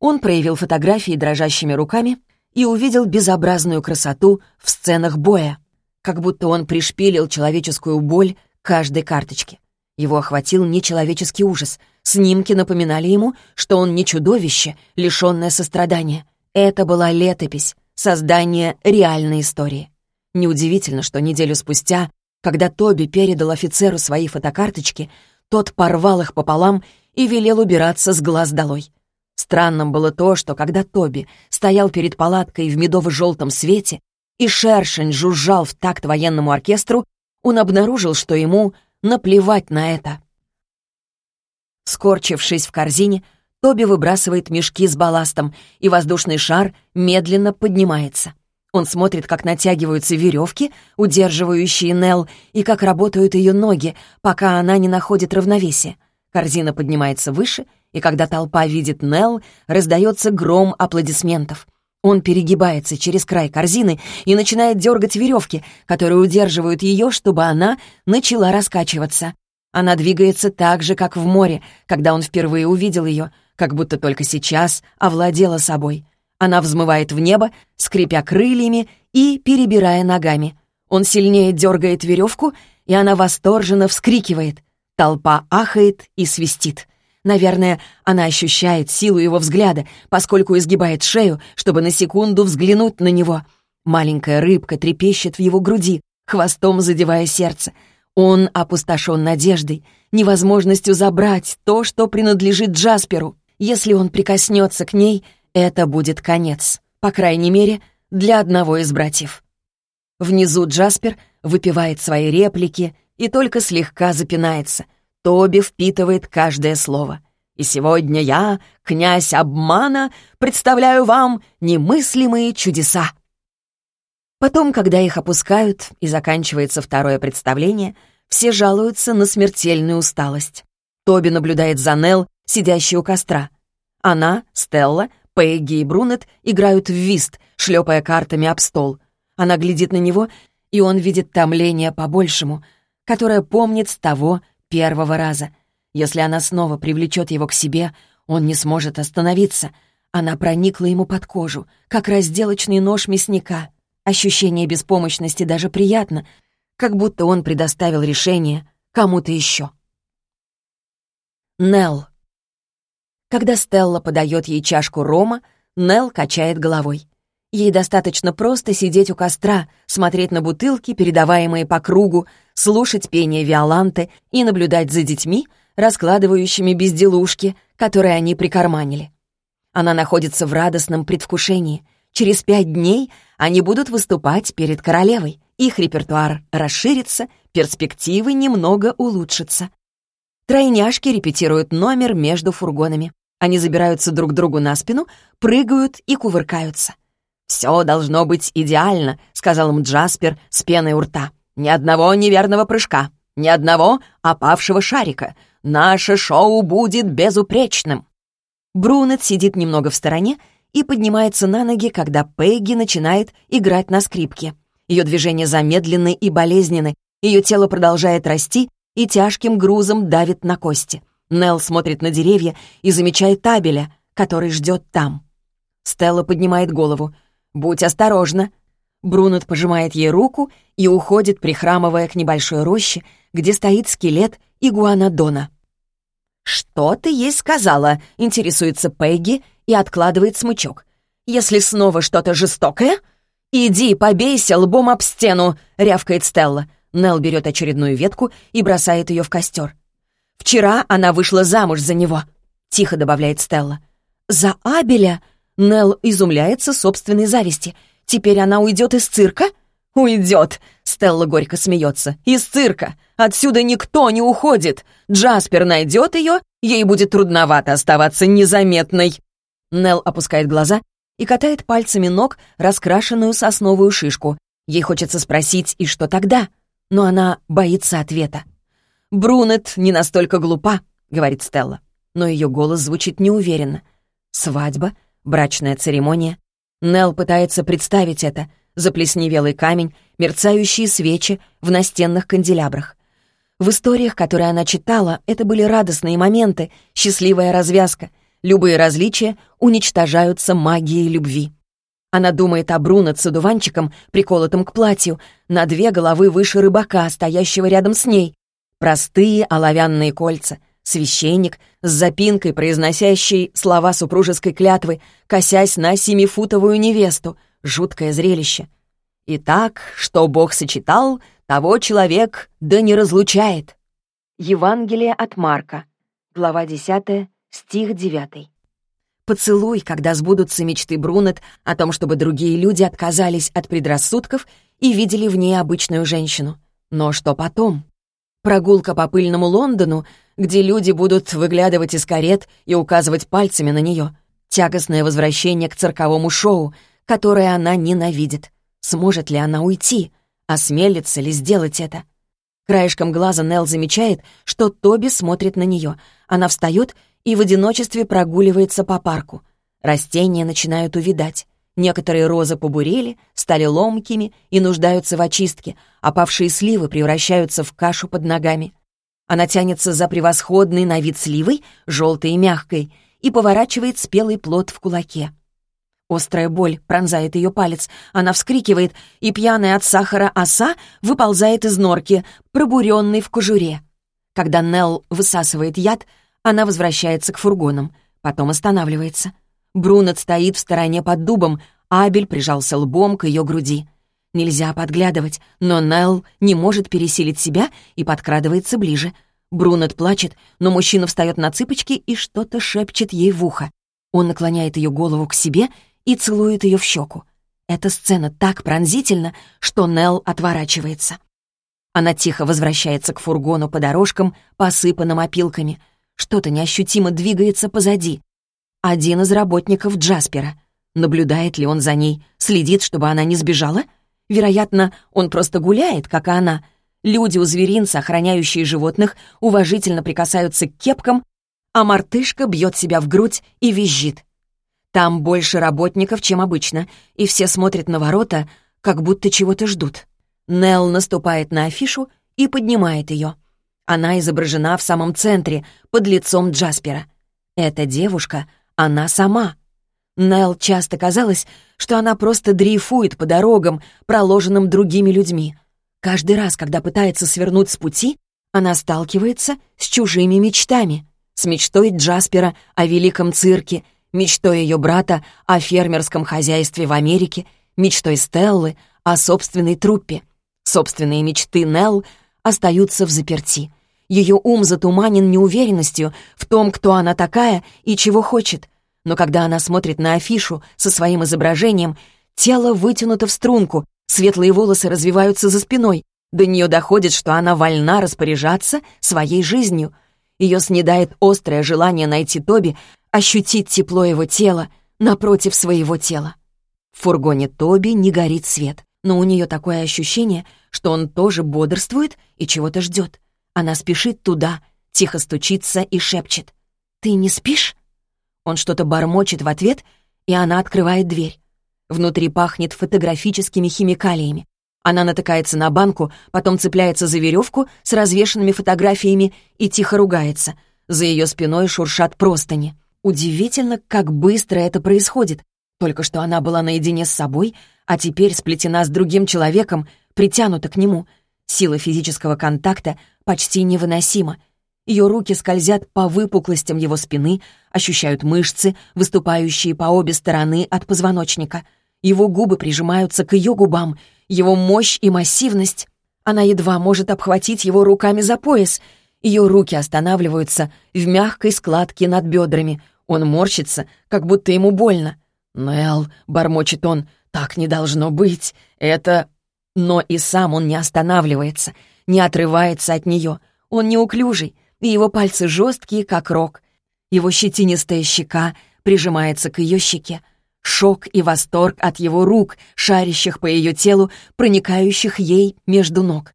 Он проявил фотографии дрожащими руками и увидел безобразную красоту в сценах боя, как будто он пришпилил человеческую боль каждой карточке. Его охватил нечеловеческий ужас. Снимки напоминали ему, что он не чудовище, лишённое сострадания. Это была летопись, создание реальной истории. Неудивительно, что неделю спустя, когда Тоби передал офицеру свои фотокарточки, тот порвал их пополам и велел убираться с глаз долой. Странным было то, что когда Тоби стоял перед палаткой в медово-желтом свете и шершень жужжал в такт военному оркестру, он обнаружил, что ему наплевать на это. Скорчившись в корзине, Тоби выбрасывает мешки с балластом, и воздушный шар медленно поднимается. Он смотрит, как натягиваются веревки, удерживающие Нел, и как работают ее ноги, пока она не находит равновесия. Корзина поднимается выше, и когда толпа видит Нел, раздается гром аплодисментов. Он перегибается через край корзины и начинает дергать веревки, которые удерживают ее, чтобы она начала раскачиваться. Она двигается так же, как в море, когда он впервые увидел ее, как будто только сейчас овладела собой. Она взмывает в небо, скрипя крыльями и перебирая ногами. Он сильнее дергает веревку, и она восторженно вскрикивает. Толпа ахает и свистит. Наверное, она ощущает силу его взгляда, поскольку изгибает шею, чтобы на секунду взглянуть на него. Маленькая рыбка трепещет в его груди, хвостом задевая сердце. Он опустошен надеждой, невозможностью забрать то, что принадлежит Джасперу. Если он прикоснется к ней, это будет конец. По крайней мере, для одного из братьев. Внизу Джаспер выпивает свои реплики и только слегка запинается. Тоби впитывает каждое слово. «И сегодня я, князь обмана, представляю вам немыслимые чудеса». Потом, когда их опускают и заканчивается второе представление, все жалуются на смертельную усталость. Тоби наблюдает за Нелл, сидящей у костра. Она, Стелла, Пегги и Брунет играют в вист, шлепая картами об стол. Она глядит на него, и он видит томление по-большему, которое помнит с того первого раза. Если она снова привлечет его к себе, он не сможет остановиться. Она проникла ему под кожу, как разделочный нож мясника. Ощущение беспомощности даже приятно, как будто он предоставил решение кому-то еще. Нелл. Когда Стелла подает ей чашку рома, Нелл качает головой. Ей достаточно просто сидеть у костра, смотреть на бутылки, передаваемые по кругу, слушать пение Виоланты и наблюдать за детьми, раскладывающими безделушки, которые они прикарманили. Она находится в радостном предвкушении. Через пять дней они будут выступать перед королевой. Их репертуар расширится, перспективы немного улучшатся. Тройняшки репетируют номер между фургонами. Они забираются друг другу на спину, прыгают и кувыркаются. «Все должно быть идеально», — сказал им Джаспер с пеной у рта. «Ни одного неверного прыжка, ни одного опавшего шарика. Наше шоу будет безупречным». Брунет сидит немного в стороне и поднимается на ноги, когда Пегги начинает играть на скрипке. Ее движения замедленны и болезненны, ее тело продолжает расти и тяжким грузом давит на кости. Нелл смотрит на деревья и замечает табеля, который ждет там. Стелла поднимает голову. «Будь осторожна!» Брунет пожимает ей руку и уходит, прихрамывая к небольшой роще, где стоит скелет игуанодона. «Что ты ей сказала?» — интересуется Пегги и откладывает смычок. «Если снова что-то жестокое...» «Иди, побейся лбом об стену!» — рявкает Стелла. Нелл берет очередную ветку и бросает ее в костер. «Вчера она вышла замуж за него», — тихо добавляет Стелла. «За Абеля?» Нелл изумляется собственной зависти. «Теперь она уйдет из цирка?» «Уйдет!» — Стелла горько смеется. «Из цирка! Отсюда никто не уходит! Джаспер найдет ее, ей будет трудновато оставаться незаметной!» Нелл опускает глаза и катает пальцами ног раскрашенную сосновую шишку. Ей хочется спросить, и что тогда? Но она боится ответа. «Брунет не настолько глупа», — говорит Стелла. Но ее голос звучит неуверенно. Свадьба, брачная церемония. Нелл пытается представить это. Заплесневелый камень, мерцающие свечи в настенных канделябрах. В историях, которые она читала, это были радостные моменты, счастливая развязка. Любые различия уничтожаются магией любви. Она думает о Бруно с одуванчиком, приколотым к платью, на две головы выше рыбака, стоящего рядом с ней. Простые оловянные кольца, священник с запинкой, произносящий слова супружеской клятвы, косясь на семифутовую невесту. Жуткое зрелище. Итак, что Бог сочетал, того человек да не разлучает. Евангелие от Марка, глава 10, стих 9. Поцелуй, когда сбудутся мечты Брунет о том, чтобы другие люди отказались от предрассудков и видели в ней обычную женщину. Но что потом? Прогулка по пыльному Лондону, где люди будут выглядывать из карет и указывать пальцами на нее. Тягостное возвращение к цирковому шоу, которое она ненавидит. Сможет ли она уйти? Осмелится ли сделать это? Краешком глаза Нелл замечает, что Тоби смотрит на нее. Она встает и в одиночестве прогуливается по парку. Растения начинают увидать. Некоторые розы побурели, стали ломкими и нуждаются в очистке, опавшие сливы превращаются в кашу под ногами. Она тянется за превосходной на вид сливой, желтой и мягкой, и поворачивает спелый плод в кулаке. Острая боль пронзает ее палец, она вскрикивает, и пьяная от сахара оса выползает из норки, пробуренной в кожуре. Когда Нелл высасывает яд, она возвращается к фургонам, потом останавливается. Брунет стоит в стороне под дубом, Абель прижался лбом к ее груди. Нельзя подглядывать, но Нелл не может пересилить себя и подкрадывается ближе. Брунет плачет, но мужчина встает на цыпочки и что-то шепчет ей в ухо. Он наклоняет ее голову к себе и целует ее в щеку. Эта сцена так пронзительна, что Нелл отворачивается. Она тихо возвращается к фургону по дорожкам, посыпанным опилками. Что-то неощутимо двигается позади. Один из работников Джаспера. Наблюдает ли он за ней, следит, чтобы она не сбежала? Вероятно, он просто гуляет, как и она. Люди у зверинца, охраняющие животных, уважительно прикасаются к кепкам, а мартышка бьет себя в грудь и визжит. Там больше работников, чем обычно, и все смотрят на ворота, как будто чего-то ждут. Нелл наступает на афишу и поднимает ее. Она изображена в самом центре, под лицом Джаспера. Эта девушка, она сама. Нелл часто казалось, что она просто дрейфует по дорогам, проложенным другими людьми. Каждый раз, когда пытается свернуть с пути, она сталкивается с чужими мечтами. С мечтой Джаспера о великом цирке — мечтой ее брата о фермерском хозяйстве в Америке, мечтой Стеллы о собственной труппе. Собственные мечты Нелл остаются в заперти. Ее ум затуманен неуверенностью в том, кто она такая и чего хочет. Но когда она смотрит на афишу со своим изображением, тело вытянуто в струнку, светлые волосы развиваются за спиной. До нее доходит, что она вольна распоряжаться своей жизнью. Ее снедает острое желание найти Тоби, ощутить тепло его тела напротив своего тела. В фургоне Тоби не горит свет, но у нее такое ощущение, что он тоже бодрствует и чего-то ждет. Она спешит туда, тихо стучится и шепчет. «Ты не спишь?» Он что-то бормочет в ответ, и она открывает дверь. Внутри пахнет фотографическими химикалиями. Она натыкается на банку, потом цепляется за веревку с развешенными фотографиями и тихо ругается. За ее спиной шуршат простыни. Удивительно, как быстро это происходит. Только что она была наедине с собой, а теперь сплетена с другим человеком, притянута к нему. Сила физического контакта почти невыносима. Ее руки скользят по выпуклостям его спины, ощущают мышцы, выступающие по обе стороны от позвоночника. Его губы прижимаются к ее губам, его мощь и массивность. Она едва может обхватить его руками за пояс — ее руки останавливаются в мягкой складке над бедрами. Он морщится, как будто ему больно. «Нелл», — бормочет он, — «так не должно быть. Это...» Но и сам он не останавливается, не отрывается от нее. Он неуклюжий, и его пальцы жесткие, как рог. Его щетинистая щека прижимается к ее щеке. Шок и восторг от его рук, шарящих по ее телу, проникающих ей между ног.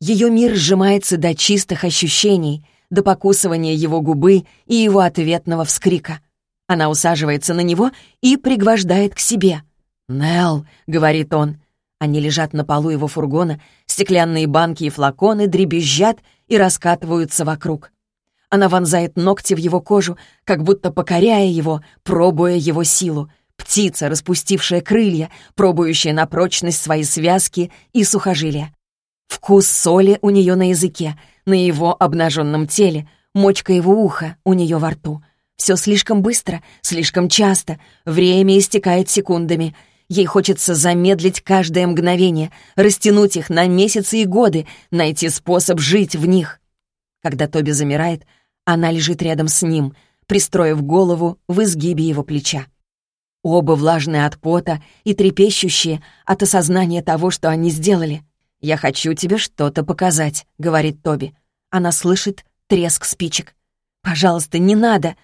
Ее мир сжимается до чистых ощущений, до покусывания его губы и его ответного вскрика. Она усаживается на него и пригвождает к себе. «Нелл», — говорит он. Они лежат на полу его фургона, стеклянные банки и флаконы дребезжат и раскатываются вокруг. Она вонзает ногти в его кожу, как будто покоряя его, пробуя его силу. Птица, распустившая крылья, пробующая на прочность свои связки и сухожилия. Вкус соли у нее на языке, на его обнаженном теле, мочка его уха у нее во рту. Все слишком быстро, слишком часто, время истекает секундами. Ей хочется замедлить каждое мгновение, растянуть их на месяцы и годы, найти способ жить в них. Когда Тоби замирает, она лежит рядом с ним, пристроив голову в изгибе его плеча. Оба влажные от пота и трепещущие от осознания того, что они сделали. «Я хочу тебе что-то показать», — говорит Тоби. Она слышит треск спичек. «Пожалуйста, не надо!»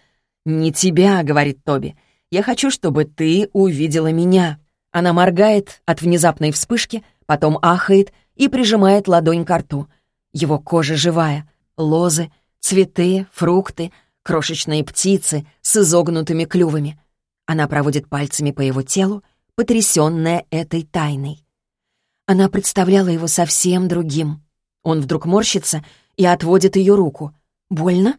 «Не тебя», — говорит Тоби. «Я хочу, чтобы ты увидела меня». Она моргает от внезапной вспышки, потом ахает и прижимает ладонь к рту. Его кожа живая. Лозы, цветы, фрукты, крошечные птицы с изогнутыми клювами. Она проводит пальцами по его телу, потрясённая этой тайной. Она представляла его совсем другим. Он вдруг морщится и отводит ее руку. «Больно?»